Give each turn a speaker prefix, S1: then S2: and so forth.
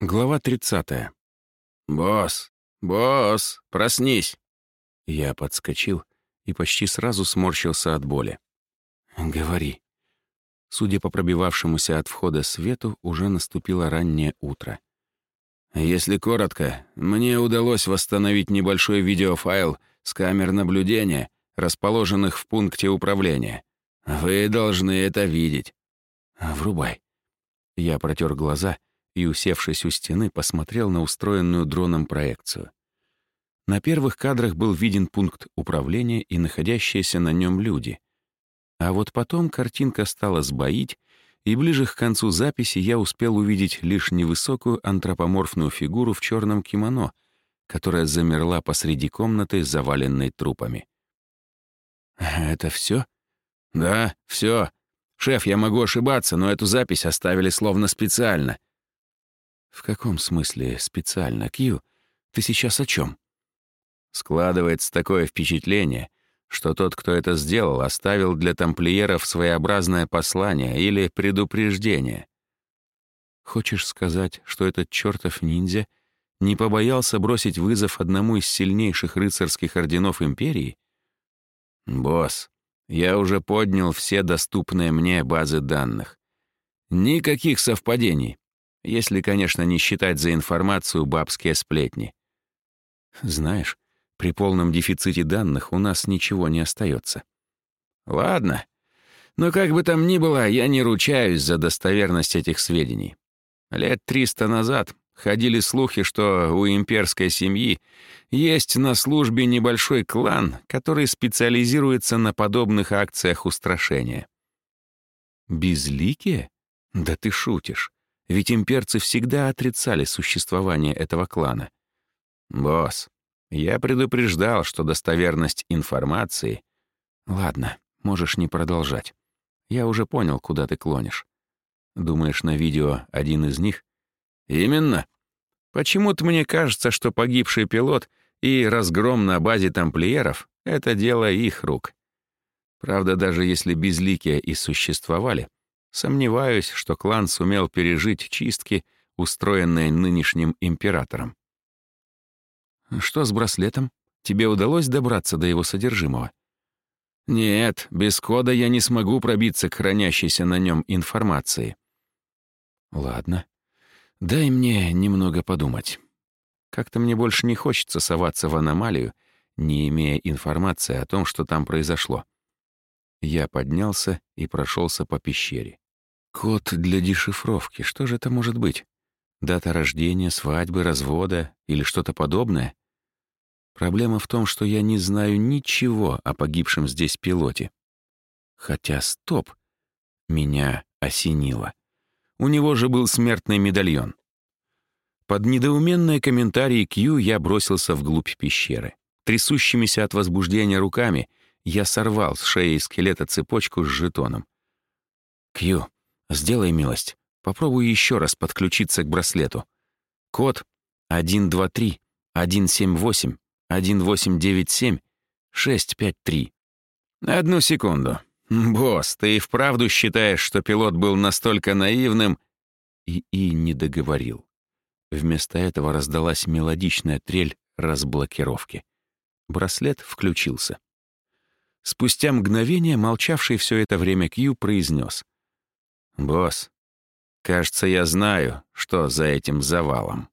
S1: Глава 30.
S2: «Босс! Босс! Проснись!»
S1: Я подскочил и почти сразу сморщился от боли. «Говори». Судя по пробивавшемуся от входа свету, уже наступило раннее утро.
S2: «Если коротко, мне удалось восстановить небольшой видеофайл с камер наблюдения, расположенных в пункте управления. Вы должны это видеть».
S1: «Врубай». Я протер глаза — и, усевшись у стены, посмотрел на устроенную дроном проекцию. На первых кадрах был виден пункт управления и находящиеся на нем люди. А вот потом картинка стала сбоить, и ближе к концу записи я успел увидеть лишь невысокую антропоморфную фигуру в черном кимоно, которая замерла посреди комнаты, заваленной трупами.
S2: «Это все? «Да, все. Шеф, я могу ошибаться, но эту запись оставили словно специально.
S1: «В каком смысле специально, Кью? Ты сейчас о чем?
S2: Складывается такое впечатление, что тот, кто это сделал, оставил для тамплиеров своеобразное послание или предупреждение.
S1: Хочешь сказать, что этот чертов ниндзя не побоялся бросить вызов одному из сильнейших рыцарских орденов Империи?
S2: Босс, я уже поднял все доступные мне базы данных. Никаких совпадений. Если, конечно, не считать за информацию бабские сплетни.
S1: Знаешь, при полном дефиците данных у нас ничего не остается.
S2: Ладно. Но как бы там ни было, я не ручаюсь за достоверность этих сведений. Лет триста назад ходили слухи, что у имперской семьи есть на службе небольшой клан, который специализируется на подобных акциях устрашения.
S1: Безликие? Да ты шутишь. Ведь имперцы всегда отрицали существование этого клана.
S2: «Босс, я предупреждал, что достоверность информации...»
S1: «Ладно, можешь не продолжать. Я уже понял, куда ты клонишь. Думаешь, на видео один из них?»
S2: «Именно. Почему-то мне кажется, что погибший пилот и разгром на базе тамплиеров — это дело их рук. Правда, даже если безликие и существовали, Сомневаюсь, что клан сумел пережить чистки, устроенные нынешним императором.
S1: Что с браслетом? Тебе удалось добраться до его содержимого?
S2: Нет, без кода я не смогу пробиться к хранящейся на нем информации.
S1: Ладно. Дай мне немного подумать. Как-то мне больше не хочется соваться в аномалию, не имея информации о том, что там произошло. Я поднялся и прошелся по пещере. Код для дешифровки. Что же это может быть? Дата рождения, свадьбы, развода или что-то подобное? Проблема в том, что я не знаю ничего о погибшем здесь пилоте. Хотя стоп. Меня осенило. У него же был смертный медальон. Под недоуменные комментарии Кью я бросился вглубь пещеры. Трясущимися от возбуждения руками я сорвал с шеи скелета цепочку с жетоном. «Кью, Сделай милость. Попробуй еще раз подключиться к браслету. Код 123 178 1897 653.
S2: Одну секунду. Босс, ты и вправду считаешь, что пилот был настолько наивным?
S1: И И не договорил. Вместо этого раздалась мелодичная трель разблокировки. Браслет включился. Спустя мгновение молчавший все это время Кью произнес.
S2: «Босс, кажется, я знаю, что за этим завалом».